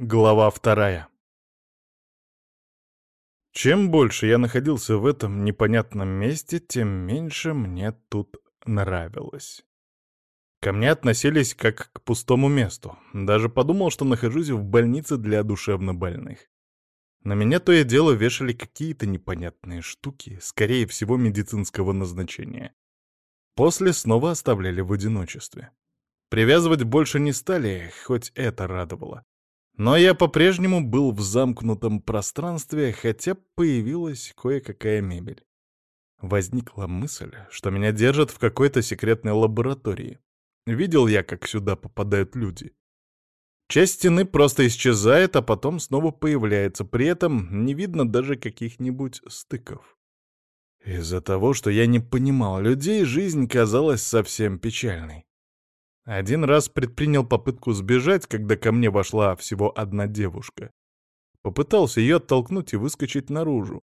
Глава вторая. Чем больше я находился в этом непонятном месте, тем меньше мне тут нравилось. Ко мне относились как к пустому месту. Даже подумал, что нахожусь в больнице для душевнобольных. На меня то и дело вешали какие-то непонятные штуки, скорее всего, медицинского назначения. После снова оставляли в одиночестве. Привязывать больше не стали, хоть это радовало. Но я по-прежнему был в замкнутом пространстве, хотя появилась кое-какая мебель. Возникла мысль, что меня держат в какой-то секретной лаборатории. Видел я, как сюда попадают люди. Часть стены просто исчезает, а потом снова появляется, при этом не видно даже каких-нибудь стыков. Из-за того, что я не понимал людей, жизнь казалась совсем печальной. Один раз предпринял попытку сбежать, когда ко мне вошла всего одна девушка. Попытался ее оттолкнуть и выскочить наружу.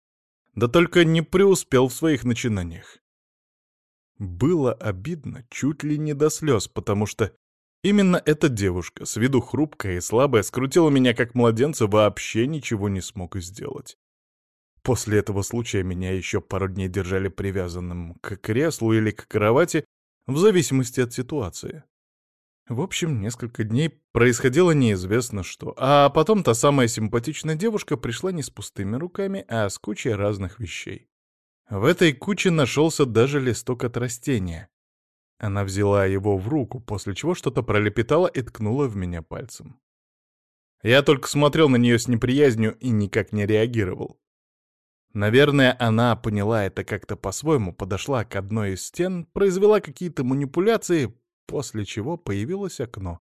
Да только не преуспел в своих начинаниях. Было обидно чуть ли не до слез, потому что именно эта девушка, с виду хрупкая и слабая, скрутила меня как младенца, вообще ничего не смог сделать. После этого случая меня еще пару дней держали привязанным к креслу или к кровати, в зависимости от ситуации. В общем, несколько дней происходило неизвестно что, а потом та самая симпатичная девушка пришла не с пустыми руками, а с кучей разных вещей. В этой куче нашелся даже листок от растения. Она взяла его в руку, после чего что-то пролепетала и ткнула в меня пальцем. Я только смотрел на нее с неприязнью и никак не реагировал. Наверное, она поняла это как-то по-своему, подошла к одной из стен, произвела какие-то манипуляции, после чего появилось окно.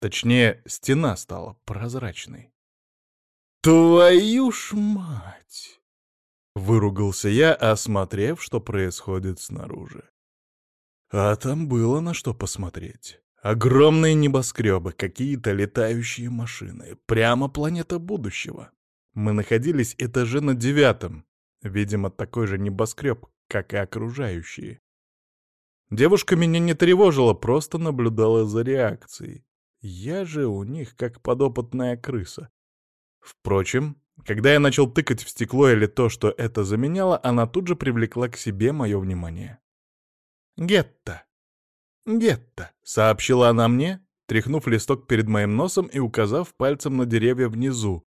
Точнее, стена стала прозрачной. «Твою ж мать!» — выругался я, осмотрев, что происходит снаружи. А там было на что посмотреть. Огромные небоскребы, какие-то летающие машины. Прямо планета будущего. Мы находились этаже на девятом. Видимо, такой же небоскреб, как и окружающие. Девушка меня не тревожила, просто наблюдала за реакцией. Я же у них как подопытная крыса. Впрочем, когда я начал тыкать в стекло или то, что это заменяло, она тут же привлекла к себе мое внимание. «Гетто! Гетто!» — сообщила она мне, тряхнув листок перед моим носом и указав пальцем на деревья внизу,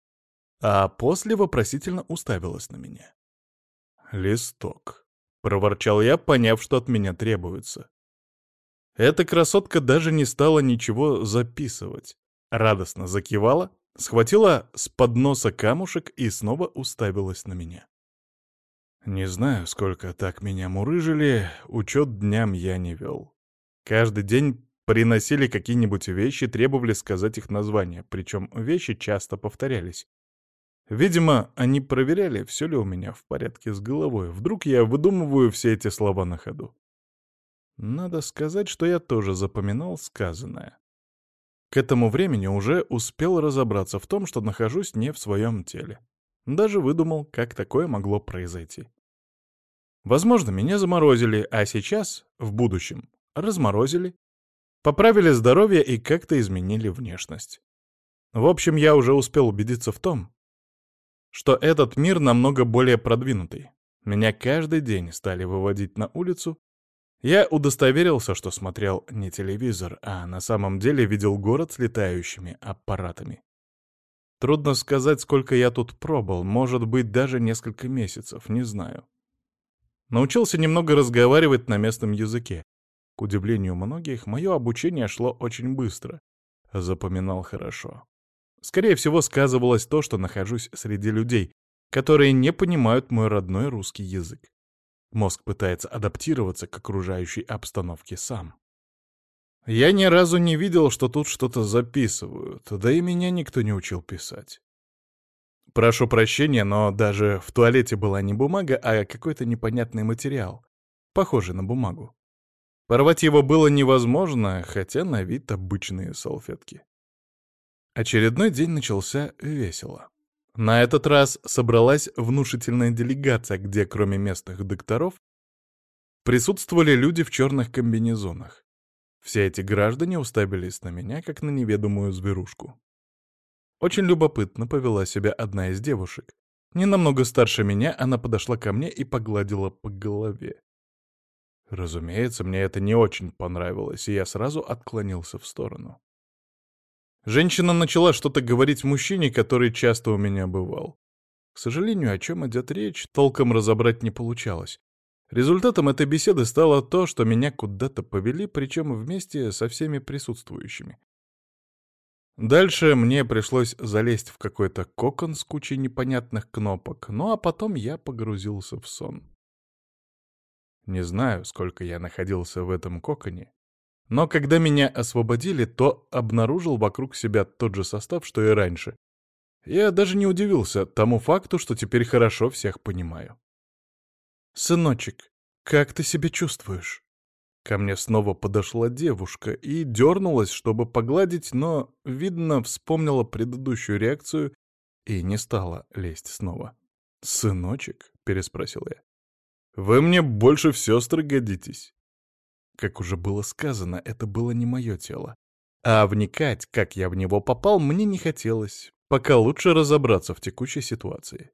а после вопросительно уставилась на меня. Листок. — проворчал я, поняв, что от меня требуется. Эта красотка даже не стала ничего записывать. Радостно закивала, схватила с подноса камушек и снова уставилась на меня. Не знаю, сколько так меня мурыжили, учет дням я не вел. Каждый день приносили какие-нибудь вещи, требовали сказать их название, причем вещи часто повторялись. Видимо, они проверяли, все ли у меня в порядке с головой. Вдруг я выдумываю все эти слова на ходу. Надо сказать, что я тоже запоминал сказанное. К этому времени уже успел разобраться в том, что нахожусь не в своем теле. Даже выдумал, как такое могло произойти. Возможно, меня заморозили, а сейчас, в будущем, разморозили, поправили здоровье и как-то изменили внешность. В общем, я уже успел убедиться в том, что этот мир намного более продвинутый. Меня каждый день стали выводить на улицу. Я удостоверился, что смотрел не телевизор, а на самом деле видел город с летающими аппаратами. Трудно сказать, сколько я тут пробыл, может быть, даже несколько месяцев, не знаю. Научился немного разговаривать на местном языке. К удивлению многих, мое обучение шло очень быстро. Запоминал хорошо. Скорее всего, сказывалось то, что нахожусь среди людей, которые не понимают мой родной русский язык. Мозг пытается адаптироваться к окружающей обстановке сам. Я ни разу не видел, что тут что-то записывают, да и меня никто не учил писать. Прошу прощения, но даже в туалете была не бумага, а какой-то непонятный материал, похожий на бумагу. Порвать его было невозможно, хотя на вид обычные салфетки. Очередной день начался весело. На этот раз собралась внушительная делегация, где кроме местных докторов присутствовали люди в черных комбинезонах. Все эти граждане уставились на меня, как на неведомую зверушку. Очень любопытно повела себя одна из девушек. Не намного старше меня, она подошла ко мне и погладила по голове. Разумеется, мне это не очень понравилось, и я сразу отклонился в сторону. Женщина начала что-то говорить мужчине, который часто у меня бывал. К сожалению, о чем идет речь, толком разобрать не получалось. Результатом этой беседы стало то, что меня куда-то повели, причем вместе со всеми присутствующими. Дальше мне пришлось залезть в какой-то кокон с кучей непонятных кнопок, ну а потом я погрузился в сон. Не знаю, сколько я находился в этом коконе, но когда меня освободили, то обнаружил вокруг себя тот же состав, что и раньше. Я даже не удивился тому факту, что теперь хорошо всех понимаю. «Сыночек, как ты себя чувствуешь?» Ко мне снова подошла девушка и дернулась, чтобы погладить, но, видно, вспомнила предыдущую реакцию и не стала лезть снова. «Сыночек?» — переспросил я. «Вы мне больше в сестры годитесь». Как уже было сказано, это было не мое тело. А вникать, как я в него попал, мне не хотелось, пока лучше разобраться в текущей ситуации.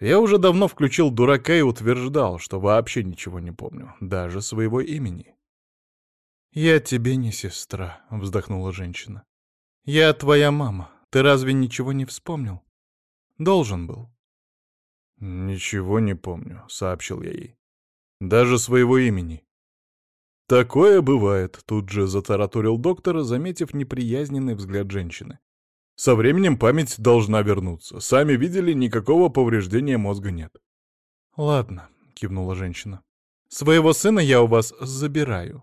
Я уже давно включил дурака и утверждал, что вообще ничего не помню, даже своего имени. «Я тебе не сестра», — вздохнула женщина. «Я твоя мама. Ты разве ничего не вспомнил? Должен был». «Ничего не помню», — сообщил я ей. «Даже своего имени». «Такое бывает», — тут же затараторил доктор, заметив неприязненный взгляд женщины. Со временем память должна вернуться. Сами видели, никакого повреждения мозга нет. «Ладно», — кивнула женщина. «Своего сына я у вас забираю».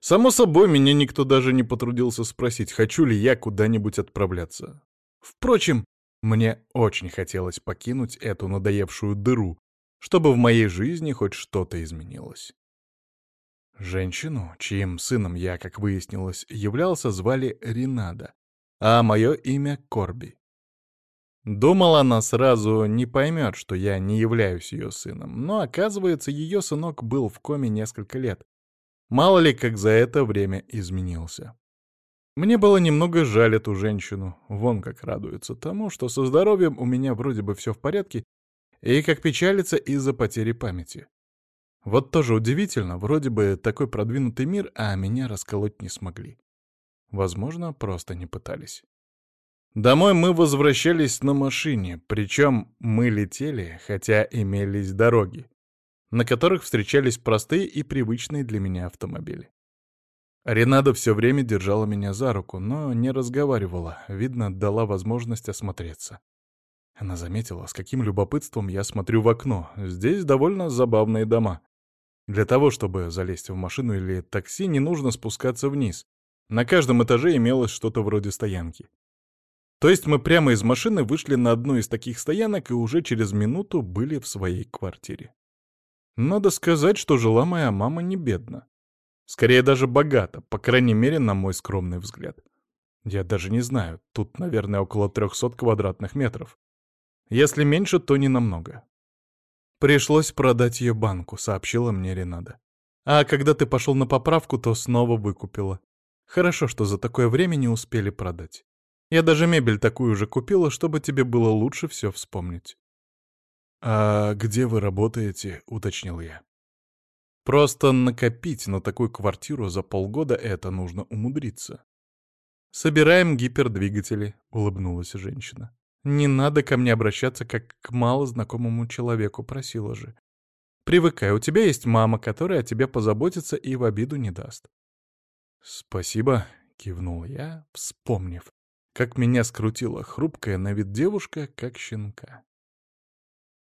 Само собой, меня никто даже не потрудился спросить, хочу ли я куда-нибудь отправляться. Впрочем, мне очень хотелось покинуть эту надоевшую дыру, чтобы в моей жизни хоть что-то изменилось. Женщину, чьим сыном я, как выяснилось, являлся, звали Ринада а мое имя Корби. Думал, она сразу не поймет, что я не являюсь ее сыном, но, оказывается, ее сынок был в коме несколько лет. Мало ли, как за это время изменился. Мне было немного жаль эту женщину, вон как радуется тому, что со здоровьем у меня вроде бы все в порядке, и как печалится из-за потери памяти. Вот тоже удивительно, вроде бы такой продвинутый мир, а меня расколоть не смогли. Возможно, просто не пытались. Домой мы возвращались на машине, причем мы летели, хотя имелись дороги, на которых встречались простые и привычные для меня автомобили. Ренада все время держала меня за руку, но не разговаривала, видно, дала возможность осмотреться. Она заметила, с каким любопытством я смотрю в окно. Здесь довольно забавные дома. Для того, чтобы залезть в машину или такси, не нужно спускаться вниз. На каждом этаже имелось что-то вроде стоянки. То есть мы прямо из машины вышли на одну из таких стоянок и уже через минуту были в своей квартире. Надо сказать, что жила моя мама не бедно. Скорее даже богато, по крайней мере, на мой скромный взгляд. Я даже не знаю, тут, наверное, около 300 квадратных метров. Если меньше, то не намного. Пришлось продать ее банку, сообщила мне Ренада. А когда ты пошел на поправку, то снова выкупила. Хорошо, что за такое время не успели продать. Я даже мебель такую же купила, чтобы тебе было лучше все вспомнить. «А где вы работаете?» — уточнил я. «Просто накопить на такую квартиру за полгода это нужно умудриться». «Собираем гипердвигатели», — улыбнулась женщина. «Не надо ко мне обращаться, как к малознакомому человеку», — просила же. «Привыкай, у тебя есть мама, которая о тебе позаботится и в обиду не даст. «Спасибо», — кивнул я, вспомнив, как меня скрутила хрупкая на вид девушка, как щенка.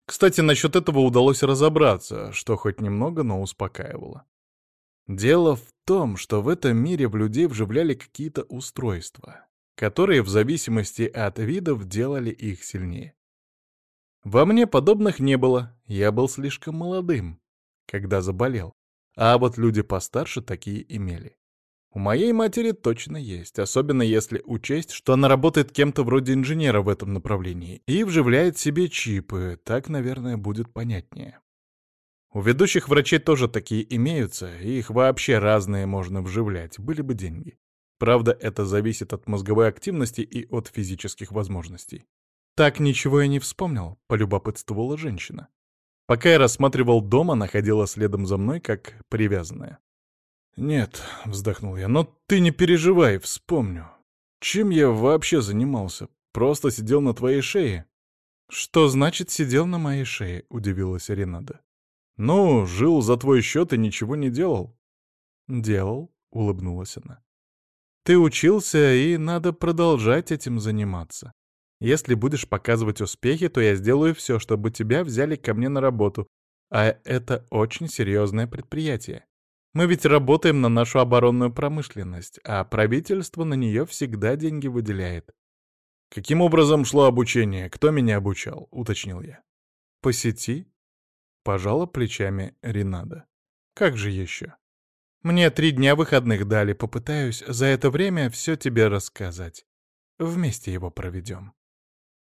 Кстати, насчет этого удалось разобраться, что хоть немного, но успокаивало. Дело в том, что в этом мире в людей вживляли какие-то устройства, которые в зависимости от видов делали их сильнее. Во мне подобных не было, я был слишком молодым, когда заболел, а вот люди постарше такие имели. У моей матери точно есть, особенно если учесть, что она работает кем-то вроде инженера в этом направлении и вживляет себе чипы, так, наверное, будет понятнее. У ведущих врачей тоже такие имеются, их вообще разные можно вживлять, были бы деньги. Правда, это зависит от мозговой активности и от физических возможностей. «Так ничего и не вспомнил», — полюбопытствовала женщина. Пока я рассматривал дом, она ходила следом за мной, как привязанная. «Нет», — вздохнул я, — «но ты не переживай, вспомню. Чем я вообще занимался? Просто сидел на твоей шее?» «Что значит сидел на моей шее?» — удивилась Ренада. «Ну, жил за твой счет и ничего не делал». «Делал», — улыбнулась она. «Ты учился, и надо продолжать этим заниматься. Если будешь показывать успехи, то я сделаю все, чтобы тебя взяли ко мне на работу. А это очень серьезное предприятие. Мы ведь работаем на нашу оборонную промышленность, а правительство на нее всегда деньги выделяет. «Каким образом шло обучение? Кто меня обучал?» — уточнил я. «По сети?» — пожала плечами Ренада. «Как же еще?» «Мне три дня выходных дали, попытаюсь за это время все тебе рассказать. Вместе его проведем».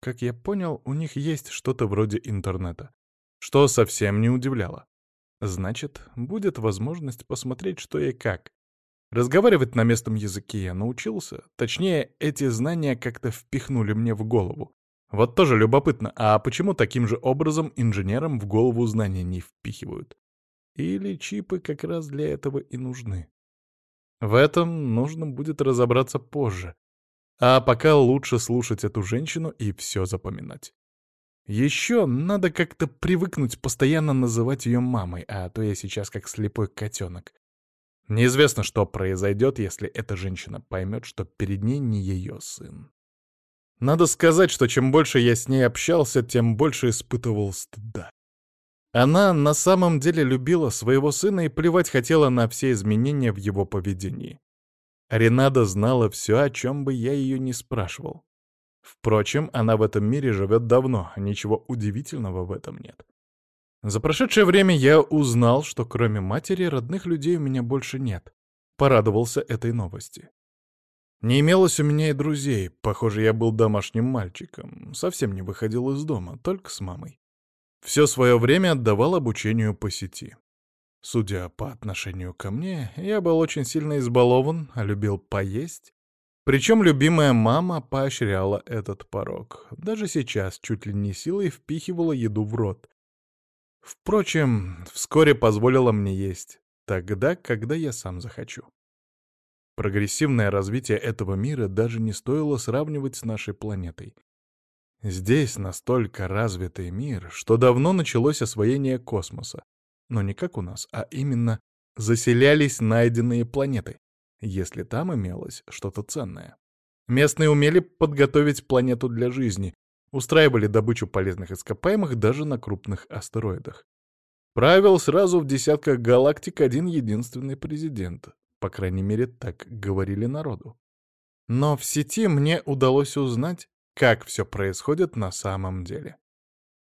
Как я понял, у них есть что-то вроде интернета, что совсем не удивляло. Значит, будет возможность посмотреть, что и как. Разговаривать на местном языке я научился. Точнее, эти знания как-то впихнули мне в голову. Вот тоже любопытно, а почему таким же образом инженерам в голову знания не впихивают? Или чипы как раз для этого и нужны? В этом нужно будет разобраться позже. А пока лучше слушать эту женщину и все запоминать. Еще надо как-то привыкнуть постоянно называть ее мамой, а то я сейчас как слепой котенок. Неизвестно, что произойдет, если эта женщина поймет, что перед ней не ее сын. Надо сказать, что чем больше я с ней общался, тем больше испытывал стыда. Она на самом деле любила своего сына и плевать хотела на все изменения в его поведении. Ренада знала все, о чем бы я ее не спрашивал. Впрочем, она в этом мире живет давно, ничего удивительного в этом нет. За прошедшее время я узнал, что кроме матери родных людей у меня больше нет. Порадовался этой новости. Не имелось у меня и друзей, похоже, я был домашним мальчиком, совсем не выходил из дома, только с мамой. Все свое время отдавал обучению по сети. Судя по отношению ко мне, я был очень сильно избалован, любил поесть, причем любимая мама поощряла этот порог. Даже сейчас чуть ли не силой впихивала еду в рот. Впрочем, вскоре позволила мне есть. Тогда, когда я сам захочу. Прогрессивное развитие этого мира даже не стоило сравнивать с нашей планетой. Здесь настолько развитый мир, что давно началось освоение космоса. Но не как у нас, а именно заселялись найденные планеты если там имелось что-то ценное. Местные умели подготовить планету для жизни, устраивали добычу полезных ископаемых даже на крупных астероидах. Правил сразу в десятках галактик один единственный президент. По крайней мере, так говорили народу. Но в сети мне удалось узнать, как все происходит на самом деле.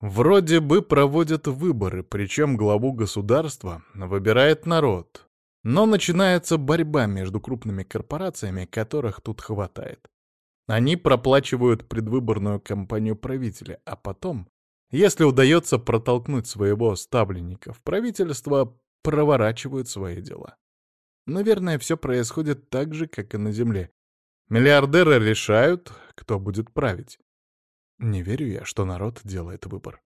Вроде бы проводят выборы, причем главу государства выбирает народ, но начинается борьба между крупными корпорациями, которых тут хватает. Они проплачивают предвыборную кампанию правителя, а потом, если удается протолкнуть своего ставленника в правительство, проворачивают свои дела. Наверное, все происходит так же, как и на Земле. Миллиардеры решают, кто будет править. Не верю я, что народ делает выбор.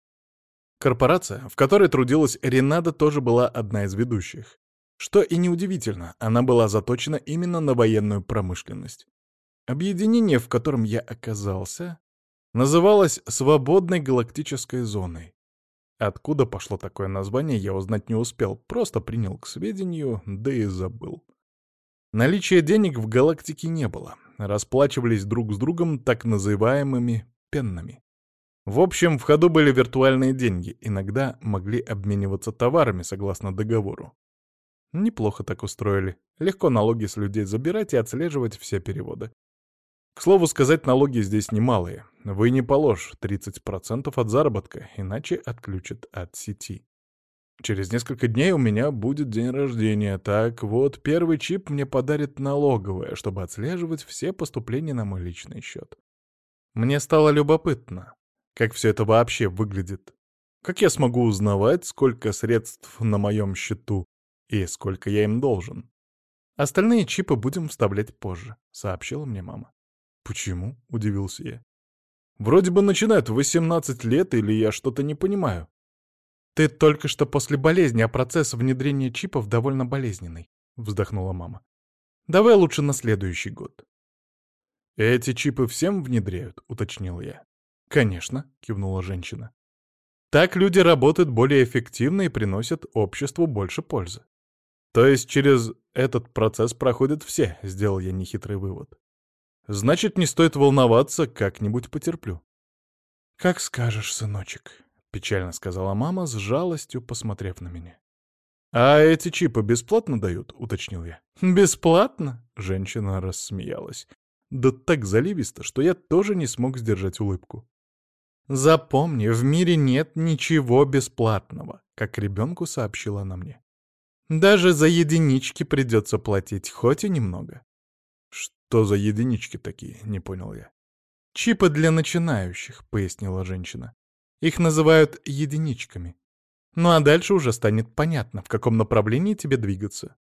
Корпорация, в которой трудилась Ренада, тоже была одна из ведущих. Что и неудивительно, она была заточена именно на военную промышленность. Объединение, в котором я оказался, называлось «Свободной галактической зоной». Откуда пошло такое название, я узнать не успел, просто принял к сведению, да и забыл. Наличия денег в галактике не было, расплачивались друг с другом так называемыми пеннами. В общем, в ходу были виртуальные деньги, иногда могли обмениваться товарами согласно договору. Неплохо так устроили. Легко налоги с людей забирать и отслеживать все переводы. К слову сказать, налоги здесь немалые. Вы не положь 30% от заработка, иначе отключат от сети. Через несколько дней у меня будет день рождения, так вот первый чип мне подарит налоговая, чтобы отслеживать все поступления на мой личный счет. Мне стало любопытно, как все это вообще выглядит. Как я смогу узнавать, сколько средств на моем счету, и сколько я им должен. Остальные чипы будем вставлять позже», — сообщила мне мама. «Почему?» — удивился я. «Вроде бы начинают в 18 лет, или я что-то не понимаю». «Ты только что после болезни, а процесс внедрения чипов довольно болезненный», — вздохнула мама. «Давай лучше на следующий год». «Эти чипы всем внедряют?» — уточнил я. «Конечно», — кивнула женщина. «Так люди работают более эффективно и приносят обществу больше пользы». «То есть через этот процесс проходят все», — сделал я нехитрый вывод. «Значит, не стоит волноваться, как-нибудь потерплю». «Как скажешь, сыночек», — печально сказала мама, с жалостью посмотрев на меня. «А эти чипы бесплатно дают?» — уточнил я. «Бесплатно?» — женщина рассмеялась. Да так заливисто, что я тоже не смог сдержать улыбку. «Запомни, в мире нет ничего бесплатного», — как ребенку сообщила она мне. «Даже за единички придется платить, хоть и немного». «Что за единички такие?» — не понял я. «Чипы для начинающих», — пояснила женщина. «Их называют единичками. Ну а дальше уже станет понятно, в каком направлении тебе двигаться».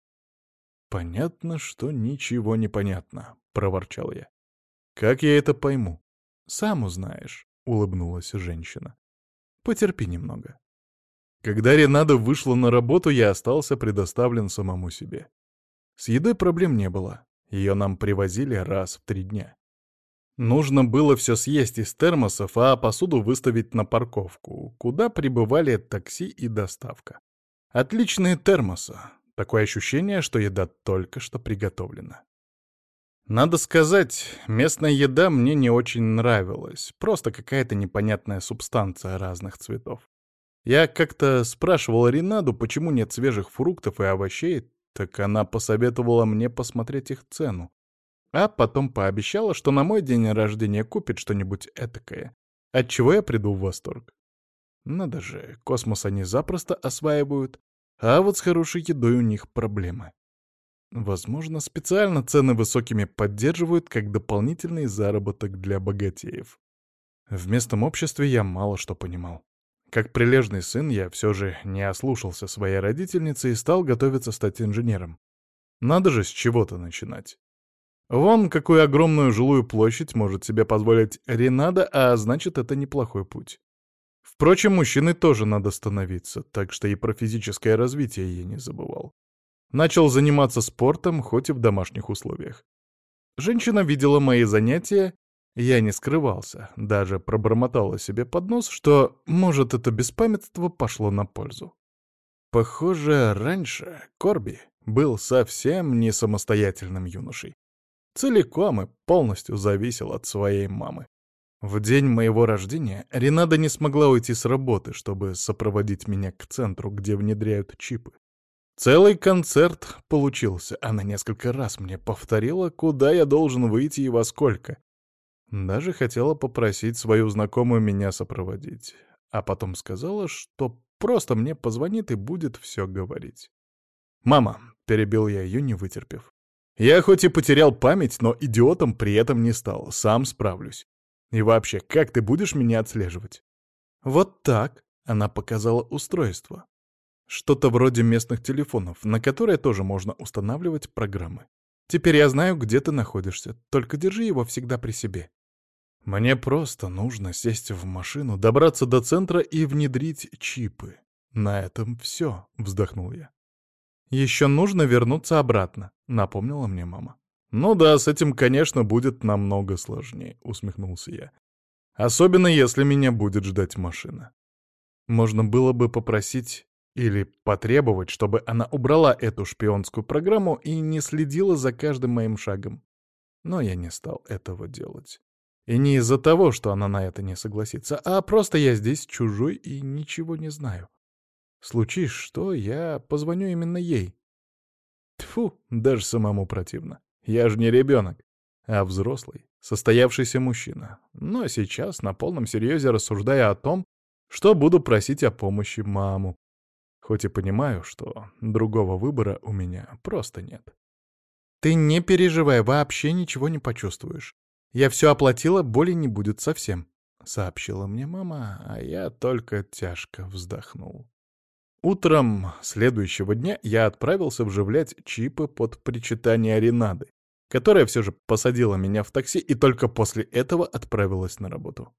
«Понятно, что ничего не понятно», — проворчал я. «Как я это пойму?» «Сам узнаешь». — улыбнулась женщина. «Потерпи немного». Когда Ренада вышла на работу, я остался предоставлен самому себе. С едой проблем не было. Ее нам привозили раз в три дня. Нужно было все съесть из термосов, а посуду выставить на парковку, куда прибывали такси и доставка. Отличные термосы. Такое ощущение, что еда только что приготовлена. Надо сказать, местная еда мне не очень нравилась. Просто какая-то непонятная субстанция разных цветов. Я как-то спрашивал Ренаду, почему нет свежих фруктов и овощей, так она посоветовала мне посмотреть их цену. А потом пообещала, что на мой день рождения купит что-нибудь этакое, от чего я приду в восторг. Надо же, космос они запросто осваивают, а вот с хорошей едой у них проблемы. Возможно, специально цены высокими поддерживают как дополнительный заработок для богатеев. В местном обществе я мало что понимал. Как прилежный сын, я все же не ослушался своей родительницы и стал готовиться стать инженером. Надо же с чего-то начинать. Вон какую огромную жилую площадь может себе позволить Ренада, а значит, это неплохой путь. Впрочем, мужчиной тоже надо становиться, так что и про физическое развитие я не забывал. Начал заниматься спортом, хоть и в домашних условиях. Женщина видела мои занятия, я не скрывался, даже пробормотала себе под нос, что, может, это беспамятство пошло на пользу. Похоже, раньше Корби был совсем не самостоятельным юношей. Целиком и полностью зависел от своей мамы. В день моего рождения Ренада не смогла уйти с работы, чтобы сопроводить меня к центру, где внедряют чипы. Целый концерт получился. Она несколько раз мне повторила, куда я должен выйти и во сколько. Даже хотела попросить свою знакомую меня сопроводить. А потом сказала, что просто мне позвонит и будет все говорить. «Мама», — перебил я ее, не вытерпев. «Я хоть и потерял память, но идиотом при этом не стал. Сам справлюсь. И вообще, как ты будешь меня отслеживать?» «Вот так», — она показала устройство. Что-то вроде местных телефонов, на которые тоже можно устанавливать программы. Теперь я знаю, где ты находишься, только держи его всегда при себе. Мне просто нужно сесть в машину, добраться до центра и внедрить чипы. На этом все, вздохнул я. Еще нужно вернуться обратно, напомнила мне мама. Ну да, с этим, конечно, будет намного сложнее, усмехнулся я. Особенно если меня будет ждать машина. Можно было бы попросить или потребовать, чтобы она убрала эту шпионскую программу и не следила за каждым моим шагом. Но я не стал этого делать. И не из-за того, что она на это не согласится, а просто я здесь чужой и ничего не знаю. Случись что, я позвоню именно ей. Тфу, даже самому противно. Я же не ребенок, а взрослый, состоявшийся мужчина. Но сейчас на полном серьезе рассуждая о том, что буду просить о помощи маму, Хоть и понимаю, что другого выбора у меня просто нет. «Ты не переживай, вообще ничего не почувствуешь. Я все оплатила, боли не будет совсем», — сообщила мне мама, а я только тяжко вздохнул. Утром следующего дня я отправился вживлять чипы под причитание Ренады, которая все же посадила меня в такси и только после этого отправилась на работу.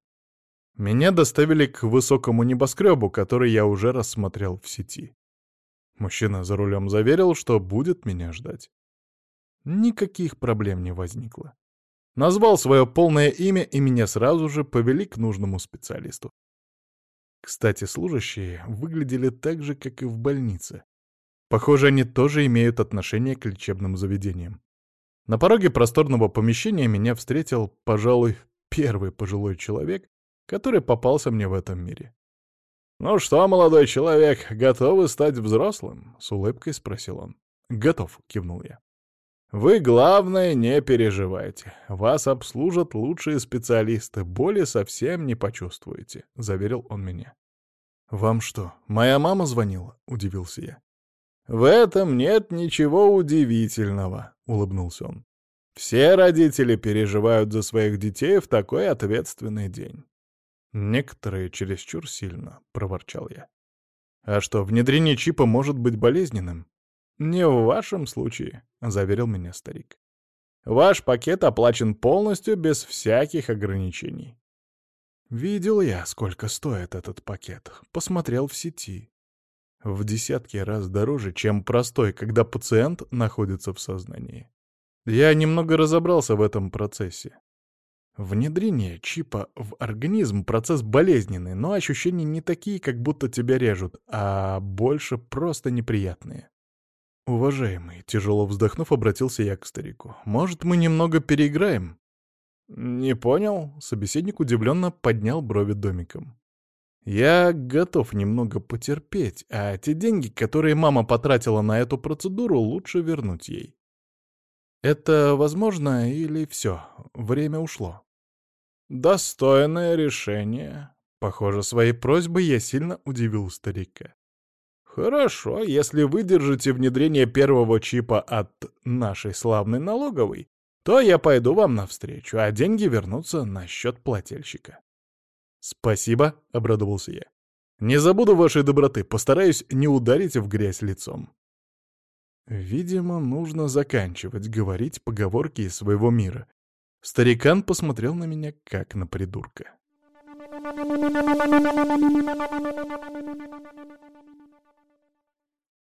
Меня доставили к высокому небоскребу, который я уже рассмотрел в сети. Мужчина за рулем заверил, что будет меня ждать. Никаких проблем не возникло. Назвал свое полное имя, и меня сразу же повели к нужному специалисту. Кстати, служащие выглядели так же, как и в больнице. Похоже, они тоже имеют отношение к лечебным заведениям. На пороге просторного помещения меня встретил, пожалуй, первый пожилой человек, который попался мне в этом мире. «Ну что, молодой человек, готовы стать взрослым?» — с улыбкой спросил он. «Готов», — кивнул я. «Вы, главное, не переживайте. Вас обслужат лучшие специалисты, боли совсем не почувствуете», — заверил он меня. «Вам что, моя мама звонила?» — удивился я. «В этом нет ничего удивительного», — улыбнулся он. «Все родители переживают за своих детей в такой ответственный день». «Некоторые чересчур сильно», — проворчал я. «А что, внедрение чипа может быть болезненным?» «Не в вашем случае», — заверил меня старик. «Ваш пакет оплачен полностью, без всяких ограничений». Видел я, сколько стоит этот пакет. Посмотрел в сети. В десятки раз дороже, чем простой, когда пациент находится в сознании. Я немного разобрался в этом процессе. Внедрение чипа в организм — процесс болезненный, но ощущения не такие, как будто тебя режут, а больше просто неприятные. «Уважаемый», — тяжело вздохнув, обратился я к старику, — «может, мы немного переиграем?» «Не понял?» — собеседник удивленно поднял брови домиком. «Я готов немного потерпеть, а те деньги, которые мама потратила на эту процедуру, лучше вернуть ей. Это возможно или все? Время ушло?» «Достойное решение». Похоже, своей просьбой я сильно удивил старика. Хорошо, если выдержите внедрение первого чипа от нашей славной налоговой, то я пойду вам навстречу, а деньги вернутся на счет плательщика. Спасибо, — обрадовался я. Не забуду вашей доброты, постараюсь не ударить в грязь лицом. Видимо, нужно заканчивать говорить поговорки из своего мира. Старикан посмотрел на меня, как на придурка.